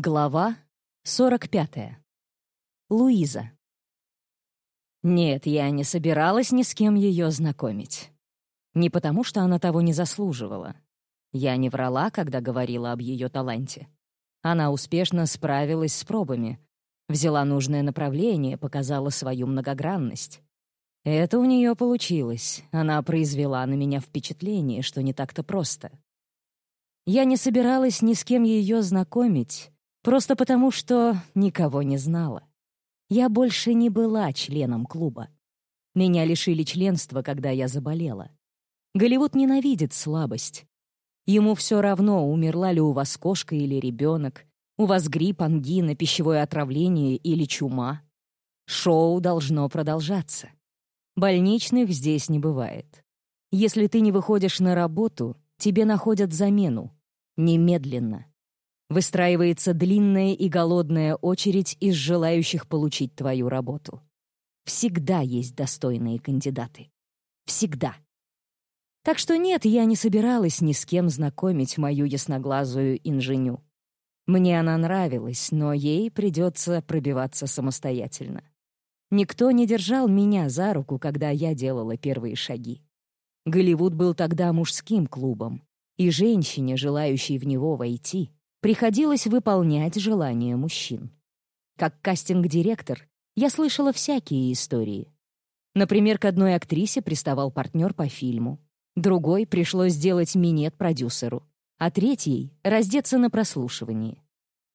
Глава 45. Луиза. Нет, я не собиралась ни с кем ее знакомить. Не потому, что она того не заслуживала. Я не врала, когда говорила об ее таланте. Она успешно справилась с пробами, взяла нужное направление, показала свою многогранность. Это у нее получилось. Она произвела на меня впечатление, что не так-то просто. Я не собиралась ни с кем ее знакомить, Просто потому, что никого не знала. Я больше не была членом клуба. Меня лишили членства, когда я заболела. Голливуд ненавидит слабость. Ему все равно, умерла ли у вас кошка или ребенок, у вас грипп, ангина, пищевое отравление или чума. Шоу должно продолжаться. Больничных здесь не бывает. Если ты не выходишь на работу, тебе находят замену. Немедленно. Выстраивается длинная и голодная очередь из желающих получить твою работу. Всегда есть достойные кандидаты. Всегда. Так что нет, я не собиралась ни с кем знакомить мою ясноглазую инженю. Мне она нравилась, но ей придется пробиваться самостоятельно. Никто не держал меня за руку, когда я делала первые шаги. Голливуд был тогда мужским клубом, и женщине, желающей в него войти, приходилось выполнять желания мужчин. Как кастинг-директор я слышала всякие истории. Например, к одной актрисе приставал партнер по фильму, другой пришлось сделать минет продюсеру, а третьей — раздеться на прослушивании.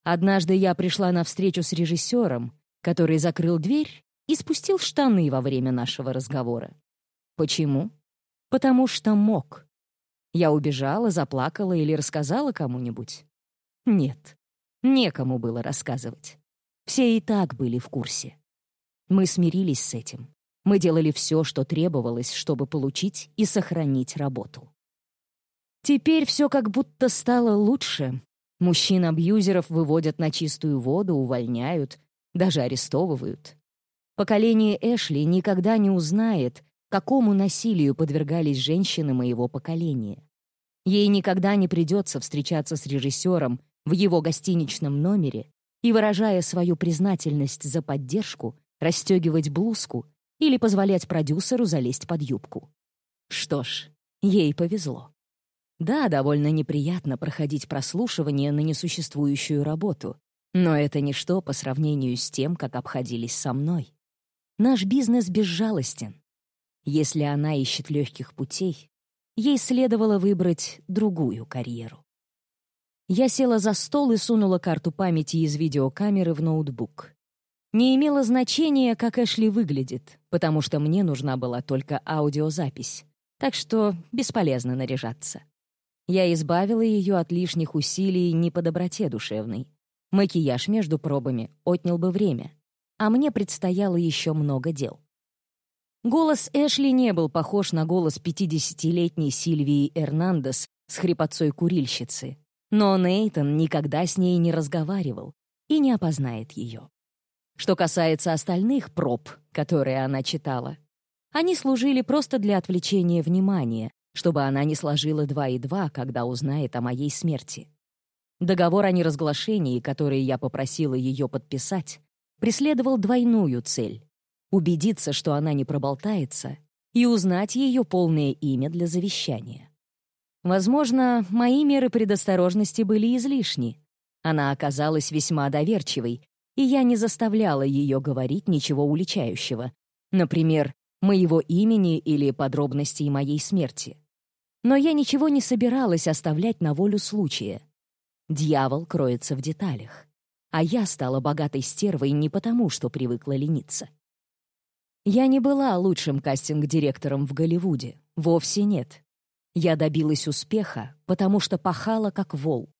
Однажды я пришла на встречу с режиссером, который закрыл дверь и спустил штаны во время нашего разговора. Почему? Потому что мог. Я убежала, заплакала или рассказала кому-нибудь. Нет, некому было рассказывать. Все и так были в курсе. Мы смирились с этим. Мы делали все, что требовалось, чтобы получить и сохранить работу. Теперь все как будто стало лучше. Мужчин-абьюзеров выводят на чистую воду, увольняют, даже арестовывают. Поколение Эшли никогда не узнает, какому насилию подвергались женщины моего поколения. Ей никогда не придется встречаться с режиссером, в его гостиничном номере и, выражая свою признательность за поддержку, расстегивать блузку или позволять продюсеру залезть под юбку. Что ж, ей повезло. Да, довольно неприятно проходить прослушивание на несуществующую работу, но это ничто по сравнению с тем, как обходились со мной. Наш бизнес безжалостен. Если она ищет легких путей, ей следовало выбрать другую карьеру. Я села за стол и сунула карту памяти из видеокамеры в ноутбук. Не имело значения, как Эшли выглядит, потому что мне нужна была только аудиозапись, так что бесполезно наряжаться. Я избавила ее от лишних усилий не по доброте душевной. Макияж между пробами отнял бы время, а мне предстояло еще много дел. Голос Эшли не был похож на голос 50-летней Сильвии Эрнандес с хрипотцой курильщицы, но Нейтон никогда с ней не разговаривал и не опознает ее. Что касается остальных проб, которые она читала, они служили просто для отвлечения внимания, чтобы она не сложила два и два, когда узнает о моей смерти. Договор о неразглашении, который я попросила ее подписать, преследовал двойную цель — убедиться, что она не проболтается, и узнать ее полное имя для завещания. Возможно, мои меры предосторожности были излишни. Она оказалась весьма доверчивой, и я не заставляла ее говорить ничего уличающего. Например, моего имени или подробностей моей смерти. Но я ничего не собиралась оставлять на волю случая. Дьявол кроется в деталях. А я стала богатой стервой не потому, что привыкла лениться. Я не была лучшим кастинг-директором в Голливуде. Вовсе нет. Я добилась успеха, потому что пахала как вол.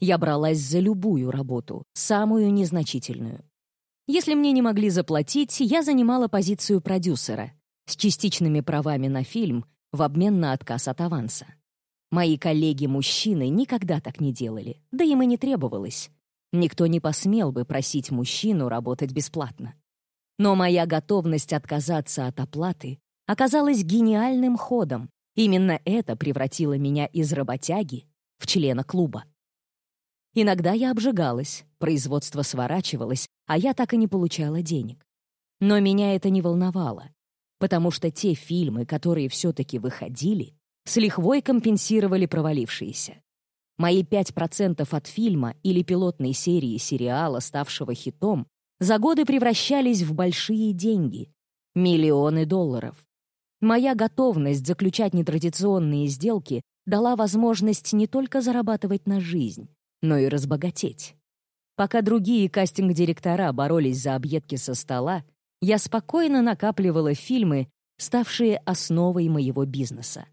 Я бралась за любую работу, самую незначительную. Если мне не могли заплатить, я занимала позицию продюсера с частичными правами на фильм в обмен на отказ от аванса. Мои коллеги-мужчины никогда так не делали, да им и не требовалось. Никто не посмел бы просить мужчину работать бесплатно. Но моя готовность отказаться от оплаты оказалась гениальным ходом, Именно это превратило меня из работяги в члена клуба. Иногда я обжигалась, производство сворачивалось, а я так и не получала денег. Но меня это не волновало, потому что те фильмы, которые все-таки выходили, с лихвой компенсировали провалившиеся. Мои 5% от фильма или пилотной серии сериала, ставшего хитом, за годы превращались в большие деньги — миллионы долларов. Моя готовность заключать нетрадиционные сделки дала возможность не только зарабатывать на жизнь, но и разбогатеть. Пока другие кастинг-директора боролись за объедки со стола, я спокойно накапливала фильмы, ставшие основой моего бизнеса.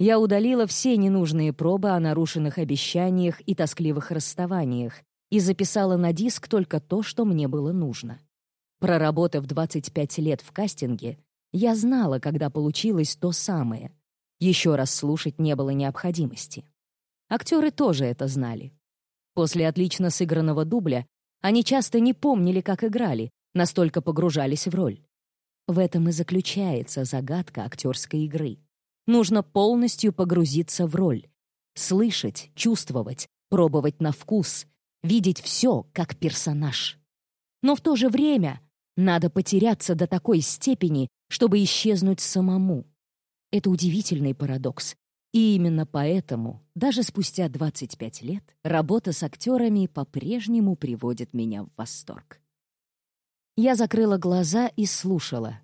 Я удалила все ненужные пробы о нарушенных обещаниях и тоскливых расставаниях и записала на диск только то, что мне было нужно. Проработав 25 лет в кастинге, я знала, когда получилось то самое. Еще раз слушать не было необходимости. Актеры тоже это знали. После отлично сыгранного дубля они часто не помнили, как играли, настолько погружались в роль. В этом и заключается загадка актерской игры. Нужно полностью погрузиться в роль. Слышать, чувствовать, пробовать на вкус, видеть все как персонаж. Но в то же время надо потеряться до такой степени, чтобы исчезнуть самому. Это удивительный парадокс. И именно поэтому, даже спустя 25 лет, работа с актерами по-прежнему приводит меня в восторг. Я закрыла глаза и слушала.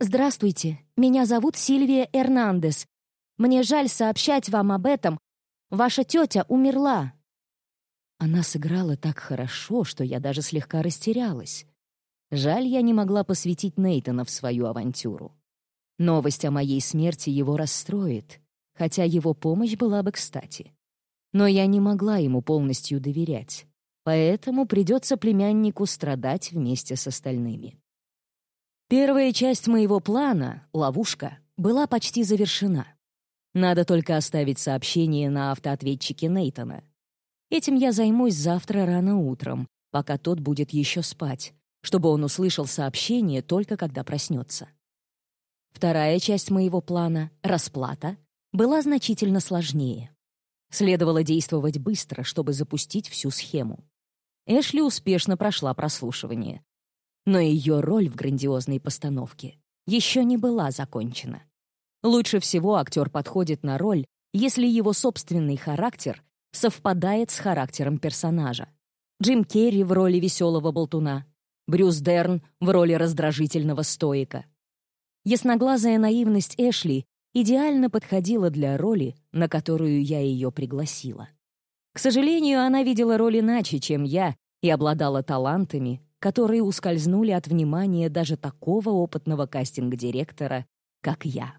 «Здравствуйте, меня зовут Сильвия Эрнандес. Мне жаль сообщать вам об этом. Ваша тетя умерла». Она сыграла так хорошо, что я даже слегка растерялась. Жаль, я не могла посвятить Нейтана в свою авантюру. Новость о моей смерти его расстроит, хотя его помощь была бы кстати. Но я не могла ему полностью доверять, поэтому придется племяннику страдать вместе с остальными. Первая часть моего плана, ловушка, была почти завершена. Надо только оставить сообщение на автоответчике Нейтона. Этим я займусь завтра рано утром, пока тот будет еще спать, чтобы он услышал сообщение только когда проснется. Вторая часть моего плана — расплата — была значительно сложнее. Следовало действовать быстро, чтобы запустить всю схему. Эшли успешно прошла прослушивание. Но ее роль в грандиозной постановке еще не была закончена. Лучше всего актер подходит на роль, если его собственный характер совпадает с характером персонажа. Джим Керри в роли веселого болтуна, Брюс Дерн в роли раздражительного стоика. Ясноглазая наивность Эшли идеально подходила для роли, на которую я ее пригласила. К сожалению, она видела роль иначе, чем я, и обладала талантами, которые ускользнули от внимания даже такого опытного кастинг-директора, как я.